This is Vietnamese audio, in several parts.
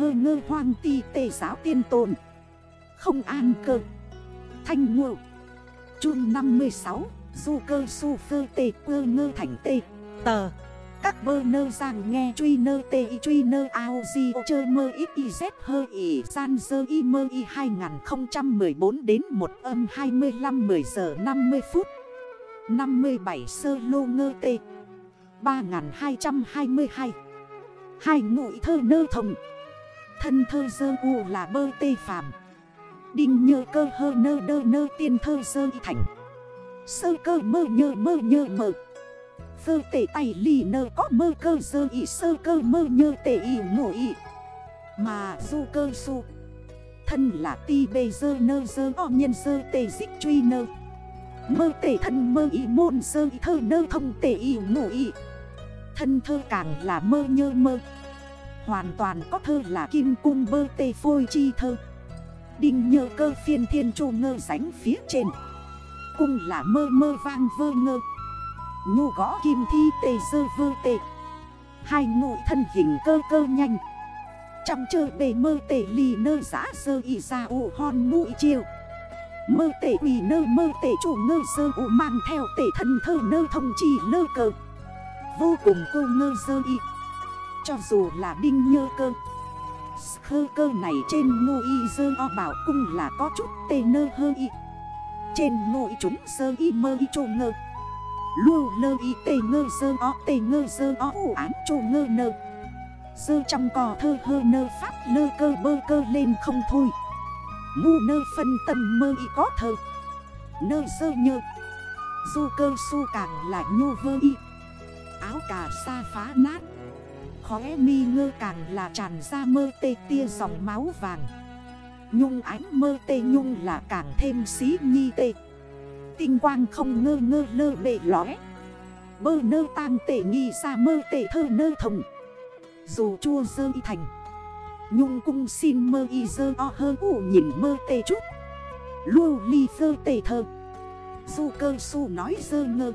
hơ ngơ hoang ti tề giáo tiên tồn. Không an cơ. Thanh ngộ. Chun 56 Du cơ su phơ tề quơ ngơ thành tề Tờ. Các bơ nơ giang nghe truy nơ tê y truy nơ ao di ô chơ mơ ít y z hơ y san dơ y mơ y 2014 đến 1 âm 25 10 giờ 50 phút. 57 sơ lô ngơ tê. 3222 Hai ngụy thơ nơ thồng. Thân thơ dơ u là bơ tê phàm. Đinh nhơ cơ hơ nơ đơ nơ tiên thơ dơ thành. Sơ cơ mơ nhơ mơ nhơ mơ. Phơ tể tay lì nơ có mơ cơ dơ y, sơ cơ mơ nhơ tể y ngộ y. Mà du cơ su, Thân là ti bê dơ nơ dơ o nhân dơ tê dích truy nơ. Mơ tể thân mơ y môn dơ y thơ nơ thông tể y ngộ y. Thân thơ càng là mơ nhơ mơ. Hoàn toàn có thơ là kim cung bơ tê phôi chi thơ. Đinh nhơ cơ phiên thiên chu ngơ sánh phía trên. Cung là mơ mơ vang vơ ngơ. Nhu gõ kim thi tê Sơ vơ tê. Hai ngụy thân hình cơ cơ nhanh. Trong chơ bề mơ tê lì nơ giã sơ y ra ụ hòn mũi chiều Mơ tê quỳ nơ mơ tê chủ ngơ sơ ụ mang theo tê thân thơ nơ thông chi nơ cờ. Vô cùng cô ngơ sơ y. Cho dù là đinh nhơ cơ. Khơ cơ này trên ngô y dơ o bảo cung là có chút tê nơ hơ y. Trên ngô y chúng sơ y mơ y trô ngơ. Lô lơ y tê ngơ dơ o, tê ngơ dơ o ủ án trô ngơ nơ. Dơ trong cò thơ hơ nơ pháp lơ cơ bơ cơ lên không thôi. Ngu nơ phân tâm mơ y có thơ. Nơ dơ nhơ. Du cơ su càng là nhô vơ y. Áo cà sa phá nát. Khóe mi ngơ càng là tràn ra mơ tê tia dòng máu vàng. Nhung ánh mơ tê nhung là càng thêm xí nhi tê. Tinh quang không ngơ ngơ lơ bệ lóe Bơ nơ tang tê nghi xa mơ tê thơ nơ thông Dù chua dơ y thành, Nhung cung xin mơ y dơ o hơ ủ nhìn mơ tê chút. Lưu ly dơ tê thơ. Du cơ su nói dơ ngơ.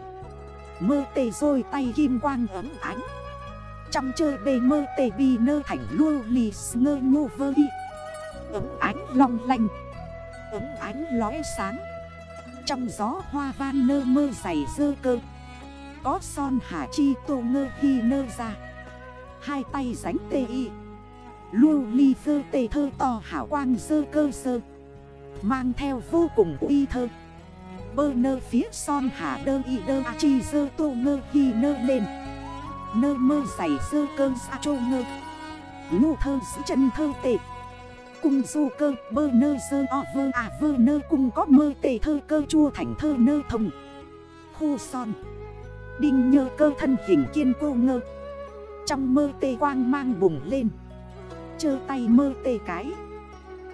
Mơ tê rồi tay kim quang ấm ánh. Trong chơi bề mơ tê bì nơ thảnh lưu lì ngơ ngô vơ y. Ấm ánh long lanh. Ấm ánh lóe sáng. Trong gió hoa van nơ mơ dày dơ cơ. Có son hà chi tô ngơ hi nơ ra. Hai tay ránh tê y. Lưu ly dơ tê thơ to hảo quang dơ cơ sơ. Mang theo vô cùng uy thơ. Bơ nơ phía son hạ đơ y đơ chi dơ tô ngơ hi nơ lên. Nơ mơ giày sơ cơ xa trô ngơ. Ngô thơ sĩ chân thơ tệ. Cung du cơ, bơ nơ sơ o vơ à vơ nơ cung có mơ tệ thơ cơ, chua thành thơ nơ thông. Khu son. Đinh nhơ cơ thân hình kiên cô ngơ. Trong mơ tê quang mang bùng lên. Chơ tay mơ tê cái.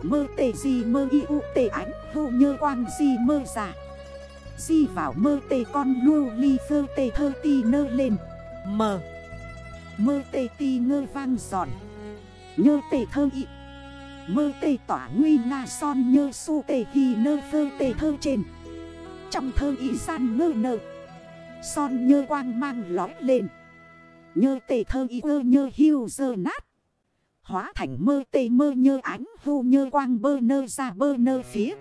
Mơ tê gì mơ y u tê ánh hô nhơ quang gì mơ giả Di vào mơ tê con lưu ly phơ tê thơ ti nơ lên. Mờ. Mơ tê ti ngơ vang giòn. Nhơ tê thơ ị Mơ tê tỏa nguy nga son nhơ su tê hi nơ phơ tê thơ trên. Trong thơ ị san ngơ nơ Son nhơ quang mang lói lên. Nhơ tê thơ ị ơ nhơ hiu dơ nát. Hóa thành mơ tê mơ nhơ ánh hô nhơ quang bơ nơ ra bơ nơ phía.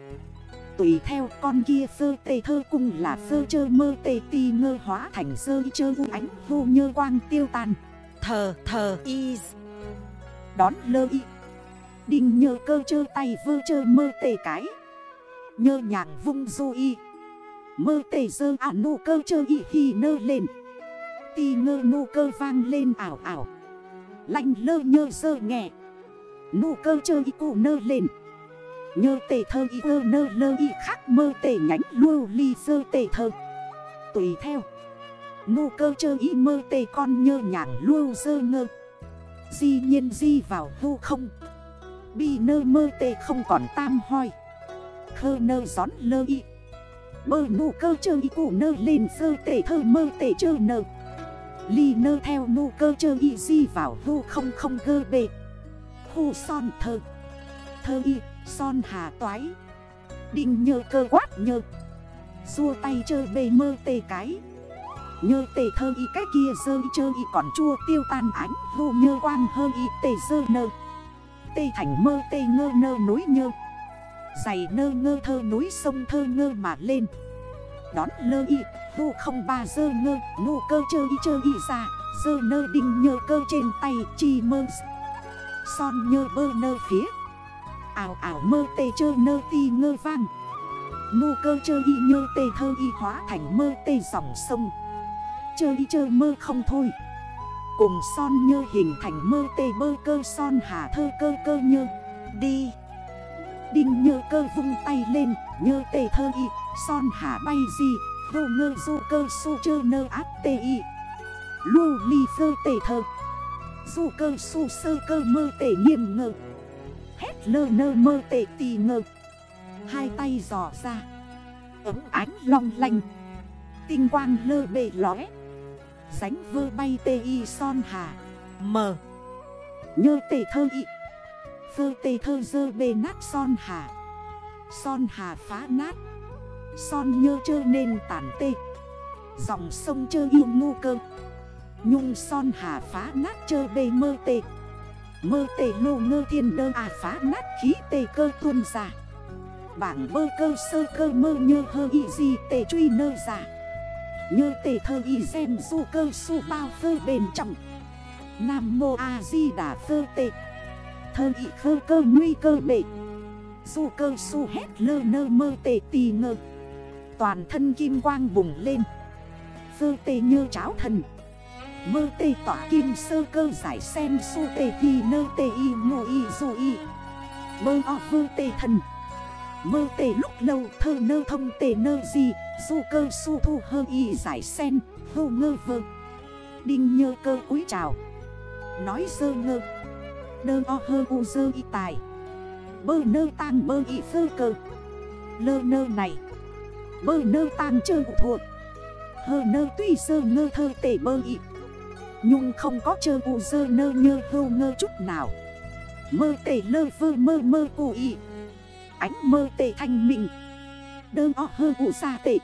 Tùy theo con kia sơ tê thơ cung là sơ chơ mơ tê ti ngơ hóa thành sơ chơ u ánh vô nhơ quang tiêu tàn Thờ thờ, y. Đón lơ y. Đinh nhơ cơ chơ tay vơ chơ mơ tê cái. Nhơ nhàng vung du y. Mơ tê dơ ả à nụ cơ chơ y hi nơ lên. Ti ngơ nụ cơ vang lên ảo ảo. Lạnh lơ nhơ dơ nghẹ nụ cơ chơ y cụ nơ lên. Nhơ tề thơ y ơ nơ lơ y khác mơ tề nhánh lưu ly sơ tề thơ. Tùy theo. Nô cơ chơ y mơ tề con nhơ nhàng lưu sơ ngơ. Di nhiên di vào hô không. Bi nơ mơ tề không còn tam hoi. Khơ nơ gión lơ y. Bơ nô cơ chơ y cụ nơ lên sơ tề thơ mơ tề chơ nơ. Ly nơ theo nô cơ chơ y di vào hô không không gơ bề Hô son thơ. Thơ y son hà toái. Đinh nhơ cơ quát nhơ Xua tay chơi bề mơ tê cái. Nhơ tê thơ y cái kia sơ y chơ y còn chua tiêu tan ánh. Hô nhơ quang hơ y tê sơ nơ. Tê thành mơ tê ngơ nơ núi nhơ. Dày nơ ngơ thơ núi sông thơ ngơ mà lên. Đón lơ y Vô không ba dơ ngơ. Nô cơ chơ y chơ y ra. Dơ nơ đinh nhơ cơ trên tay chi mơ. Son nhơ bơ nơ phía Ảo ảo mơ tê chơ nơ ti ngơ vang. Nô cơ chơ y nhơ tê thơ y hóa thành mơ tê dòng sông. Chơ y chơ mơ không thôi. Cùng son nhơ hình thành mơ tê bơ cơ son hà thơ cơ cơ nhơ. Đi. Đinh nhơ cơ vung tay lên, Nhơ tê thơ y, Son hà bay gì Vô ngơ du cơ su chơ nơ áp tê y. Lu ly phơ tê thơ. Du cơ su sơ cơ mơ tê nghiêm ngơ. Hét lơ nơ mơ tệ tì ngơ. Hai tay giỏ ra. Ấm ánh long lanh. Tinh quang lơ bề lóe. Sánh vơ bay tê y son hà. Mờ Nhơ tê thơ y. Phơ tê thơ dơ bề nát son hà. Son hà phá nát. Son nhơ chơ nên tản tê. Dòng sông chơ yêu ngu cơ. Nhung son hà phá nát chơ bề mơ tê. Mơ tê lô ngơ thiên đơ à phá nát khí tê cơ tuôn giả Bảng bơ cơ sơ cơ mơ nhơ hơ y di tê truy nơ giả Nhơ tê thơ y xem du cơ su bao phơ bền trọng. Nam mô a di đà phơ tê. Thơ y khơ cơ nguy cơ bệ Du cơ su hét lơ nơ mơ tê tì ngơ. Toàn thân kim quang bùng lên. Phơ tê nhơ cháo thần. Mơ tê tỏa kim sơ cơ giải sen su tê thi nơ tê y mô y du y. Mơ o vơ tê thần. Mơ tê lúc lâu thơ nơ thông tê nơ gì Du cơ su thu hơ y giải sen, hô ngơ vơ. Đinh nhơ cơ cúi trào Nói sơ ngơ. Đơ o hơ u dơ y tài. Bơ nơ tang bơ y phơ cơ. Lơ nơ này. Bơ nơ tang chơ thuộc. Hơ nơ tuy sơ ngơ thơ tê bơ y. Nhung không có chơ cụ dơ nơ nhơ hô ngơ chút nào. Mơ tể lơ vơ mơ mơ cụ y Ánh mơ tể thanh minh. Đơ o hơ cụ xa tệ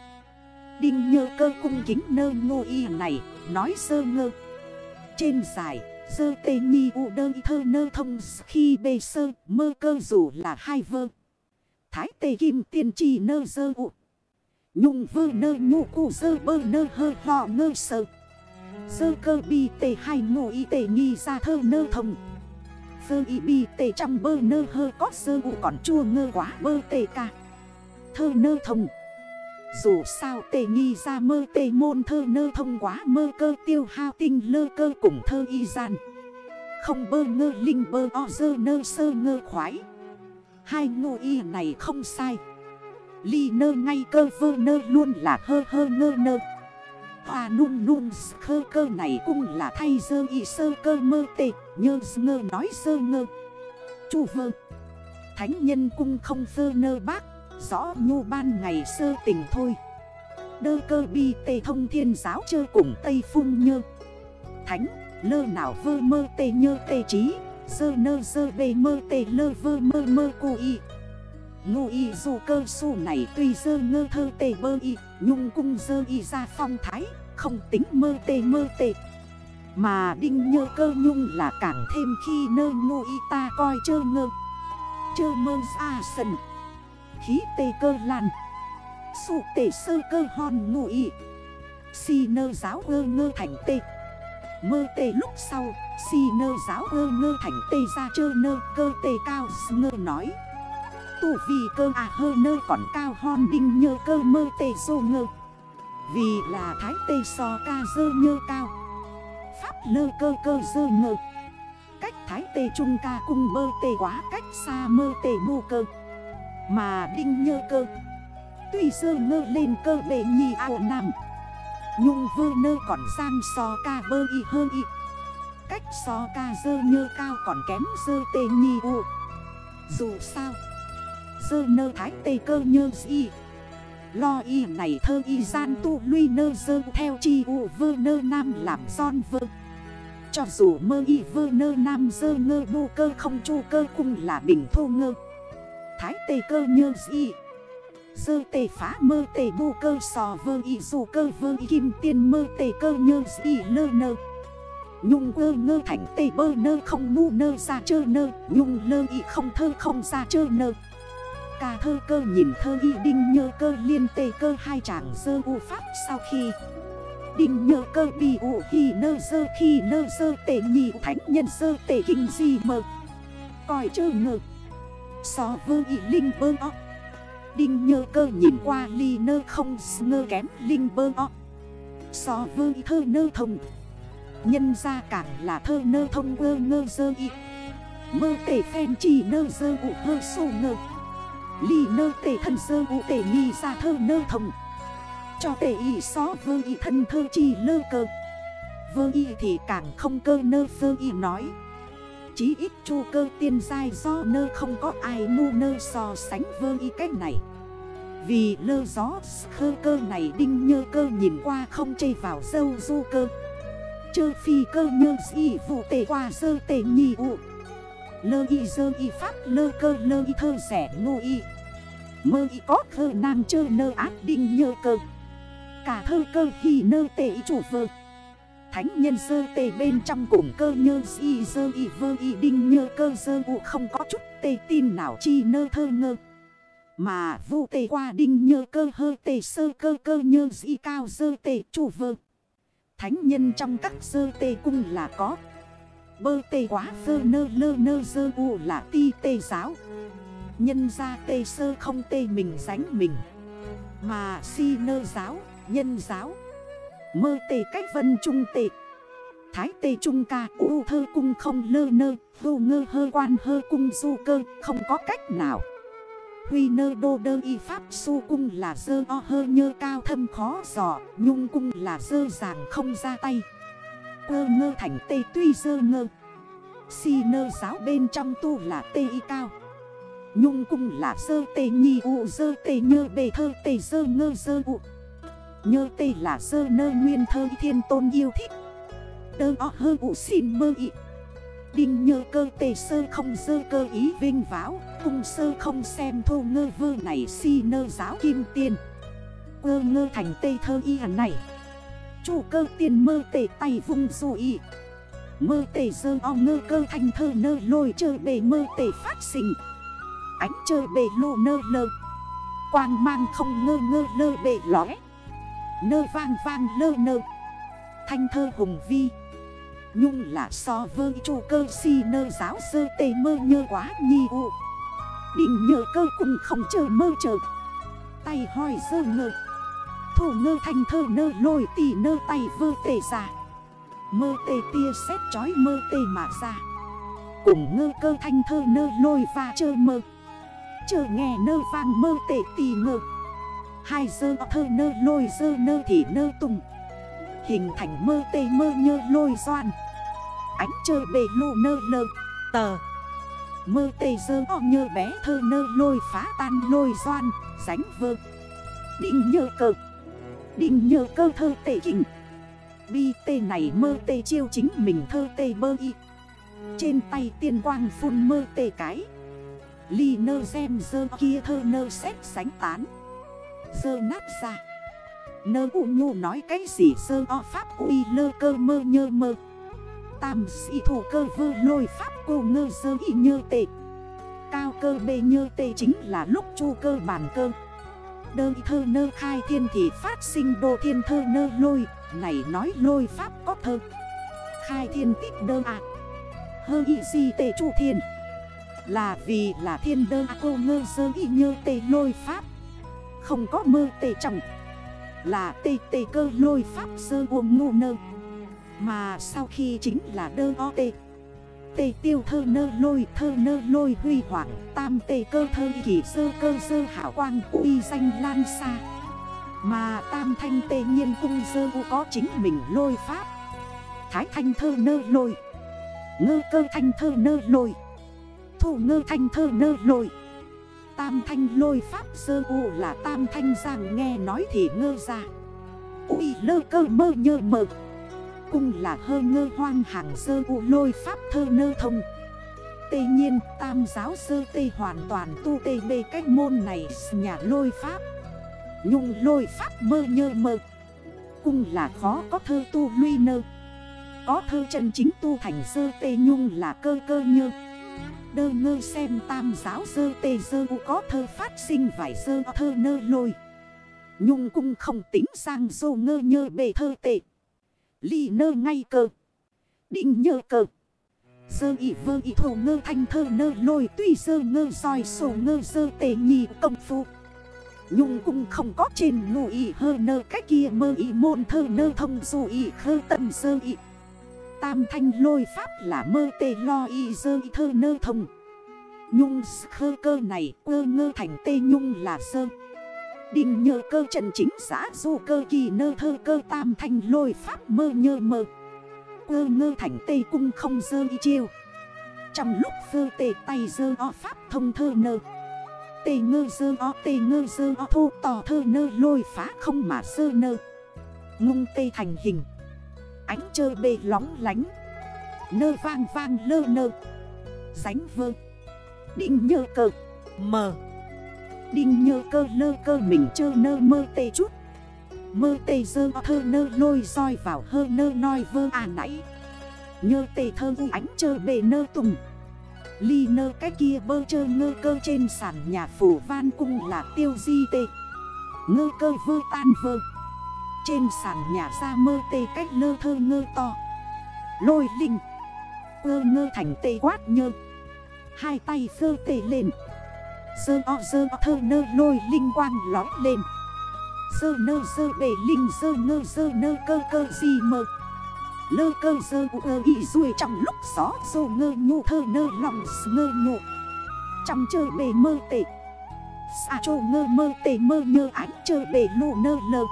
Đinh nhơ cơ cung kính nơ ngô y này, Nói sơ ngơ. Trên dài, Sơ tê nhi u đơ thơ nơ thông khi bê sơ, mơ cơ dù là hai vơ. Thái tê kim tiên trì nơ sơ u. Nhung vơ nơ nhu cụ sơ bơ nơ hơ họ ngơ sơ. Sơ cơ bi tê hai ngô y tê nghi ra thơ nơ thông. Sơ y bi tê trăm bơ nơ hơ có sơ ụ còn chua ngơ quá bơ tê ca. Thơ nơ thông. Dù sao tê nghi ra mơ tê môn thơ nơ thông quá mơ cơ tiêu hao tinh lơ cơ cùng thơ y gian. Không bơ ngơ linh bơ o sơ nơ sơ ngơ khoái. Hai ngô y này không sai. Ly nơ ngay cơ vơ nơ luôn là hơ hơ ngơ nơ. Hoa nung nung khơ cơ này cũng là thay dơ y sơ cơ mơ tệ Nhơ ngơ nói sơ ngơ. Chu vơ. Thánh nhân cung không sơ nơ bác, Rõ nhu ban ngày sơ tình thôi. Đơ cơ bi tê thông thiên giáo chơ cùng Tây Phung nhơ. Thánh, lơ nào vơ mơ tê nhơ tê trí Sơ nơ sơ bê mơ tê lơ vơ mơ mơ cô y. Ngô y dù cơ su này tuy dơ ngơ thơ tê bơ y, Nhung cung dơ y ra phong thái, Không tính mơ tê mơ tê. Mà đinh nhơ cơ nhung là càng thêm khi nơ ngô y ta coi chơ ngơ. Chơ mơ ra sần. Khí tê cơ làn Sụ tê sơ cơ hòn ngô y. Si nơ giáo ơ ngơ thành tê. Mơ tê lúc sau, Si nơ giáo ơ ngơ thành tê ra chơ nơ cơ tê cao ngơ nói. Tù vì cơ à hơ nơ còn cao hòn đinh nhơ cơ mơ tê dô ngơ. Vì là thái tê so ca dơ nhơ cao. Pháp lơ cơ cơ dơ ngơ. Cách thái tê trung ca cung mơ tê quá, cách xa mơ tê mô cơ. Mà đinh nhơ cơ. Tuy dơ ngơ lên cơ bệ nhì ao nằm. Nhung vơ nơ còn sang so ca bơ y hơ y. Cách so ca dơ nhơ cao còn kém dơ tê nhì u. Dù sao Dơ nơ thái tê cơ nhơ y Lo y này thơ y gian tu luy nơ dơ theo chi u vơ nơ nam làm son vơ. Cho dù mơ y vơ nơ nam dơ ngơ bu cơ không chu cơ cung là bình thô ngơ. Thái tê cơ nhơ y Dơ tê phá mơ tê bu cơ sò vơ y dù cơ vơ y kim tiên mơ tê cơ nhơ y lơ nơ. Nhung ơ ngơ thành tê bơ nơ không mu nơ ra chơ nơ. Nhung lơ y không thơ không ra chơ nơ ca thơ cơ nhìn thơ y đinh nhơ cơ liên tê cơ hai chàng dơ u pháp sau khi. Đinh nhơ cơ bì ụ hì nơ dơ khi nơ dơ tê nhị thánh nhân dơ tê kinh gì mơ. Coi chơ ngơ. So vơ y linh bơ o. Đinh nhơ cơ nhìn qua ly nơ không ngơ kém linh bơ o. So vơ y thơ nơ thông. Nhân ra càng là thơ nơ thông ngơ ngơ dơ y. Mơ tể phen chỉ nơ dơ ụ hơ sô ngơ. Ly nơ tể thân sơ vũ tể nghi ra thơ nơ thông Cho tể y xó vơ y thân thơ chi lơ cơ. Vơ y thì càng không cơ nơ sơ y nói. Chí ít chu cơ tiên dai do nơ không có ai mu nơ so sánh vơ y cách này. Vì lơ gió khơ cơ này đinh nhơ cơ nhìn qua không chây vào dâu du cơ. Chơ phi cơ nhơ dị vụ tề qua dơ tề nhì ụ Lơ y dơ y pháp, lơ cơ, lơ y thơ rẻ, ngô y. Mơ y có thơ nam chơ, nơ ác đinh, nhơ cơ. Cả thơ cơ khi nơ tệ chủ, vơ. Thánh nhân sơ tề bên trong cùng cơ, nhơ, y, dơ, y, vơ, y, đinh, nhơ, cơ, dơ, u, không có chút tề tin nào, chi, nơ, thơ, ngơ. Mà vụ tề qua, đinh, nhơ, cơ, hơ tề sơ, cơ cơ, nhơ, y, cao, dơ tề chủ, vơ. Thánh nhân trong các sơ, tê, cung là có. Bơ tê quá sơ nơ lơ nơ dơ u là ti tê giáo. Nhân ra tê sơ không tê mình sánh mình. Mà si nơ giáo, nhân giáo. Mơ tê cách vân trung tê. Thái tê trung ca u thơ cung không lơ nơ Vô ngơ hơ quan hơ cung du cơ không có cách nào. Huy nơ đô đơ y pháp su cung là dơ o hơ nhơ cao thâm khó giỏ Nhung cung là dơ dàng không ra tay. Quơ ngơ thành tê tuy dơ ngơ. Si nơ giáo bên trong tu là tê y cao. Nhung cung là dơ tê nhi u dơ tê nhơ bề thơ tê dơ ngơ dơ u. Nhơ tê là dơ nơ nguyên thơ thiên tôn yêu thích. Đơ o hơ u xin mơ ị Đinh nhơ cơ tê sơ không dơ cơ ý vinh váo. Cung sơ không xem thô ngơ vơ này si nơ giáo kim tiền Quơ ngơ thành tê thơ y hẳn này. Chủ cơ tiền mơ tể tay vung dù ý. Mơ tể dơ o ngơ cơ thành thơ nơ lôi chơ bề mơ tể phát sinh. Ánh chơ bề lô nơ lơ. Quang mang không ngơ ngơ lơ bề lóe Nơ vang vang lơ nơ. Thanh thơ hùng vi. Nhung là so vơ chu cơ si nơ giáo sơ tê mơ nhơ quá nhi u. Định nhờ cơ cùng không chờ mơ chờ Tay hoi sơ ngực Thủ ngơ thanh thơ nơ lôi tỉ nơ tay vơ tề ra. Mơ tê tia xét chói mơ tê mà ra. Cùng ngơ cơ thanh thơ nơ lôi và chơ mơ. Chờ nghe nơ vang mơ tê tì ngơ. Hai dơ thơ nơ lôi dơ nơ thì nơ tùng. Hình thành mơ tê mơ nhơ lôi doan. Ánh chơ bề lô nơ lơ. Tờ. Mơ tê dơ o nhơ bé thơ nơ lôi phá tan lôi doan. Sánh vơ. Định nhơ cực Định nhơ cơ thơ tệ kinh Bi tê này mơ tê chiêu chính mình thơ tê bơ y. Trên tay tiên quang phun mơ tê cái. Ly nơ xem dơ kia thơ nơ xét sánh tán. Dơ nát ra. Nơ u nhu nói cái gì sơ o pháp uy lơ cơ mơ nhơ mơ. Tam sĩ thủ cơ vơ lôi pháp cô ngơ sơ y nhơ tệ Cao cơ bê nhơ tê chính là lúc chu cơ bản cơ. Đơ thơ nơ khai thiên thì phát sinh đô thiên thơ nơ lôi. Này nói lôi pháp có thơ. Khai thiên tích đơ ạ à. Hơ y gì tê chu thiên. Là vì là thiên đơ à cô ngơ sơ y nhơ tê lôi pháp. Không có mơ tê trọng. Là tê tê cơ lôi pháp sơ uông ngu nơ. Mà sau khi chính là đơ o tê. Tê tiêu thơ nơ lôi, thơ nơ lôi huy hoàng, Tam tê cơ thơ kỷ sơ cơ sơ hảo quang, uy danh lan xa. Mà tam thanh tê nhiên cung sơ u có chính mình lôi pháp. Thái thanh thơ nơ lôi. Ngơ cơ thanh thơ nơ lôi. Thủ ngơ thanh thơ nơ lôi. Tam thanh lôi pháp sơ u là tam thanh giang nghe nói thì ngơ ra. Ui lơ cơ mơ nhơ mơ cung là hơ ngơ hoang hàng sơ u lôi pháp thơ nơ thông. Tây nhiên, tam giáo sơ tây hoàn toàn tu tê bê cách môn này, nhà lôi pháp. Nhung lôi pháp mơ nhơ mơ. Cung là khó có thơ tu luy nơ. Có thơ chân chính tu thành sơ tê nhung là cơ cơ nhơ. Đơ ngơ xem tam giáo sơ tê sơ u có thơ phát sinh vải sơ thơ nơ lôi. Nhung cung không tính sang dô ngơ nhơ bề thơ tệ. Ly nơ ngay cơ. Định nhơ cơ. Sơ ị vơ ị thổ ngơ thanh thơ nơ lôi Tuy sơ ngơ soi sổ ngơ sơ tề nhì công phu. Nhung cũng không có trên ngụ ị hơ nơ cách kia mơ ị môn thơ nơ thông dù ị khơ tận sơ ị. Tam thanh lôi pháp là mơ tê lo ị sơ ị thơ nơ thông. Nhung khơ cơ này ơ ngơ thành tê nhung là sơ Đình nhờ cơ trần chính xã du cơ kỳ nơ thơ cơ tam thanh lôi pháp mơ nhơ mơ. Cơ ngơ thành tê cung không dơ y chiêu. Trong lúc phơ tê tay dơ o pháp thông thơ nơ. Tê ngơ dơ o, tê ngơ dơ o, thô tỏ thơ nơ lôi phá không mà dơ nơ. Ngung tê thành hình. Ánh chơi bê lóng lánh. Nơ vang vang lơ nơ. Ránh vơ. Định nhơ cờ. Mờ. Đinh nhơ cơ lơ cơ mình chơ nơ mơ tê chút. Mơ tê dơ thơ nơ lôi roi vào hơ nơ nói vơ à nãy. Nhơ tê thơ u ánh chơ bề nơ tùng. Ly nơ cái kia bơ chơ ngơ cơ trên sàn nhà phủ van cung là tiêu di tê. Ngơ cơ vơ tan vơ. Trên sàn nhà ra mơ tê cách lơ thơ ngơ to. Lôi linh. Ơ ngơ thành tê quát nhơ. Hai tay sơ tê lên. Sơ o sơ o thơ nơ lôi linh quang lói lên. Sơ nơ sơ bể linh, sơ ngơ sơ nơ cơ cơ gì mơ. Lơ cơ sơ u ơ y ruồi trong lúc gió sô ngơ nhô thơ nơ lòng ngơ nhu. Trong chơi bể mơ tệ Xa chô ngơ mơ tệ mơ nhơ ánh chơi bể lô nơ lơ.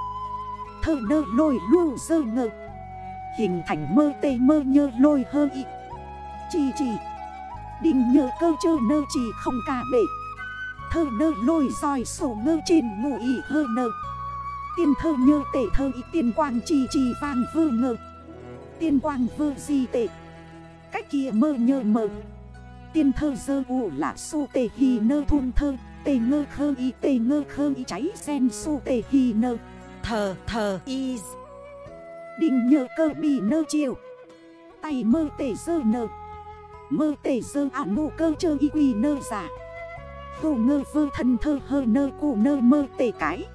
Thơ nơ lôi lô sơ ngơ. Hình thành mơ tê mơ nhơ lôi hơ y. Chi chi. Đình nhờ cơ chơ nơ chỉ không ca bể. Thơ nơ lôi soi sổ ngơ trên ngụ ý hơ nơ. Tiên thơ nhơ tể thơ ý tiên quang trì trì vang vơ ngơ. Tiên quang vơ di tệ Cách kia mơ nhơ mơ. Tiên thơ dơ u là su tê hì nơ thun thơ. Tê ngơ khơ y tê ngơ khơ y cháy sen su tê hì nơ. Thờ thờ y. Đình nhơ cơ bì nơ chiều. Tay mơ tê dơ nơ. Mơ tê dơ ả nụ cơ chơ y quỳ nơ giả Hồ ngơ vơ thân thơ hơ nơ cụ nơ mơ tê cái.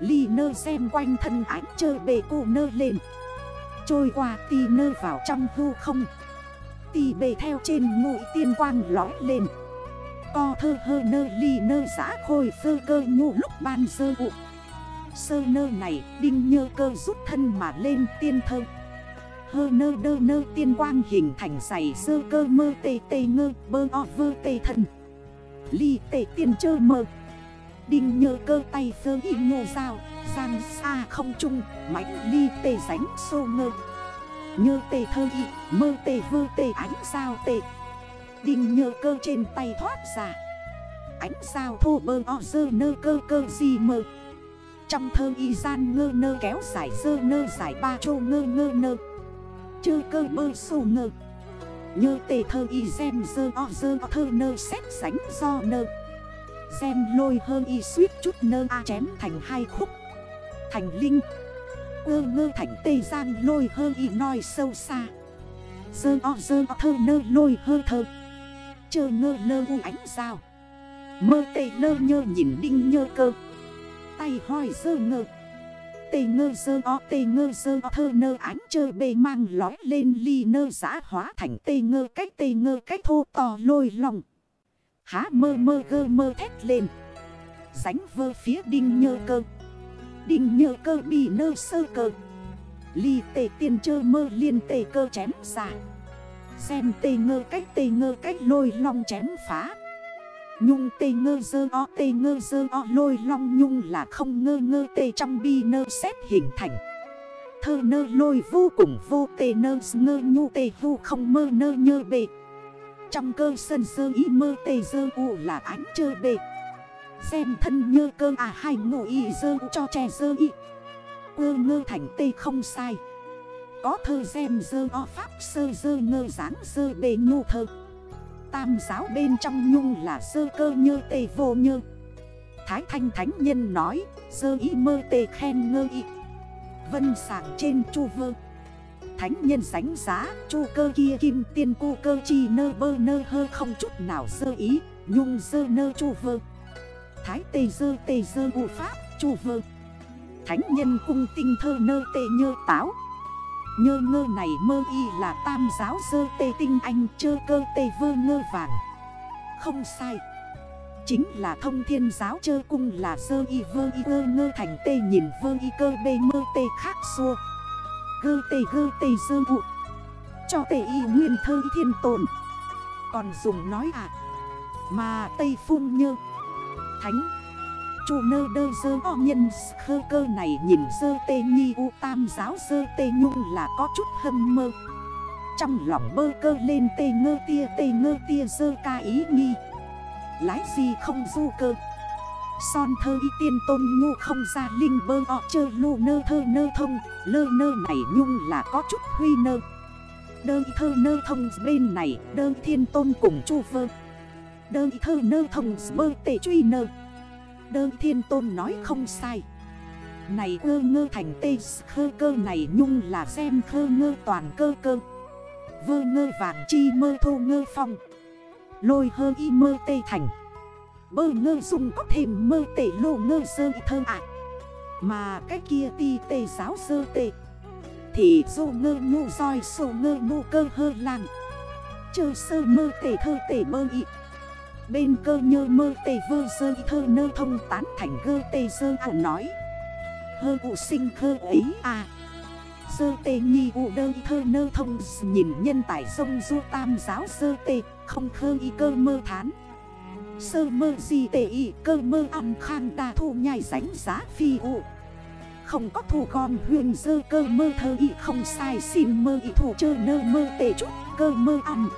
Ly nơ xem quanh thân ánh chơ bề cụ nơ lên. Trôi qua tì nơ vào trong hư không. Tì bề theo trên ngụy tiên quang lói lên. Co thơ hơ nơ ly nơ giã khôi phơ cơ nhụ lúc ban sơ vụ. Sơ nơ này đinh nhơ cơ rút thân mà lên tiên thơ. Hơ nơ đơ nơ tiên quang hình thành giày sơ cơ mơ tê tê ngơ bơ o vơ tê thân. Ly tệ tiên chơ mơ. Đinh nhơ cơ tay sơ y ngô dao Giang xa không chung Mãnh ly tê ránh sô ngơ. Nhơ tê thơ y, Mơ tê vơ tê ánh sao tê. Đinh nhơ cơ trên tay thoát ra. Ánh sao thô bơ o dơ nơ cơ cơ gì mơ. Trong thơ y gian ngơ nơ kéo giải dơ nơ giải ba chô ngơ ngơ nơ. Chơ cơ bơ sô ngơ. Nhơ tê thơ y xem dơ o dơ o thơ nơ xét sánh do nơ. Xem lôi hơn y suýt chút nơ a chém thành hai khúc. Thành linh. Ơ ngơ thành tê giang lôi hơn y nói sâu xa. Dơ o dơ o thơ nơ lôi hơ thơ. Chơ ngơ lơ u ánh sao. Mơ tê lơ nhơ nhìn đinh nhơ cơ. Tay hoi dơ ngơ Tê ngơ dơ o, tê ngơ dơ o, thơ nơ ánh chơi bề mang lói lên ly nơ giã hóa thành tê ngơ cách tê ngơ cách thô to lôi lòng. Há mơ mơ gơ mơ thét lên. Sánh vơ phía đinh nhơ cơ. Đinh nhơ cơ bị nơ sơ cơ. Ly tê tiên chơ mơ liên tê cơ chém xa Xem tê ngơ cách tê ngơ cách lôi lòng chém phá. Nhung tê ngơ dơ o, tê ngơ dơ o, lôi long nhung là không ngơ ngơ, tê trong bi nơ xét hình thành. Thơ nơ lôi vô cùng vô, tê nơ ngơ nhu, tê vô không mơ nơ nhơ bề Trong cơ sân sơ ý mơ, tê dơ u là ánh chơ bề Xem thân nhơ cơ à hai ngộ y dơ u cho trẻ dơ y. Quơ ngơ thành tê không sai. Có thơ xem dơ o, pháp sơ dơ ngơ dáng dơ bề nhu thơ. Tam giáo bên trong nhung là sơ cơ nhơ tê vô nhơ. Thái thanh thánh nhân nói, Sơ y mơ tê khen ngơ y. Vân sàng trên chu vơ. Thánh nhân sánh giá, Chu cơ kia kim tiên cu cơ chi nơ bơ nơ hơ không chút nào sơ ý, Nhung sơ nơ chu vơ. Thái tê sơ tê sơ u pháp, chu vơ. Thánh nhân cung tinh thơ nơ tê nhơ táo Nhơ ngơ này mơ y là tam giáo sơ tê tinh anh chơ cơ tê vơ ngơ vàng. Không sai. Chính là thông thiên giáo chơ cung là sơ y vơ y vơ ngơ thành tê nhìn vơ y cơ bê mơ tê khác xua. Gơ tê gơ tê sơ vụ. Cho tê y nguyên thơ thiên tồn. Còn dùng nói à. Mà tây phun nhơ. Thánh. Chủ nơ đơ dơ o nhân khơ cơ này nhìn dơ tê nhi u tam giáo dơ tê nhung là có chút hâm mơ. Trong lòng bơ cơ lên tê ngơ tia, tê ngơ tia dơ ca ý nghi. Lái gì không du cơ? Son thơ y tiên tôn ngu không ra linh bơ o chơ lù nơ thơ nơ thông, Lơ nơ này nhung là có chút huy nơ. Đơ thơ nơ thông bên này, đơ thiên tôn cùng chu vơ. Đơ thơ nơ thông bơ tê truy nơ. Đơ thiên tôn nói không sai. Này ơ ngơ thành tê, khơ cơ này nhung là xem khơ ngơ toàn cơ cơ. Vơ ngơ vàng chi mơ thô ngơ phong. Lôi hơ y mơ tê thành. Bơ ngơ dùng có thêm mơ tê lô ngơ sơ thơ ạ. Mà cái kia ti tê giáo sơ tê. Thì dô ngơ ngu roi sô ngơ ngu cơ hơ làng Chơ sơ mơ tê thơ tê mơ y. Bên cơ nhơ mơ tê vơ sơ thơ nơ thông tán thành gơ tê sơ à nói. Hơ ụ sinh khơ ấy à. Sơ tê nhi ụ đơ thơ nơ thông nhìn nhân tài sông du tam giáo sơ tê, Không khơ y cơ mơ thán. Sơ mơ gì tê y cơ mơ ăn khang đà thu nhai ránh giá phi ụ. Không có thủ gom huyền dơ cơ mơ thơ y, không sai xin mơ y thủ chơ nơ mơ tê chút cơ mơ ăn.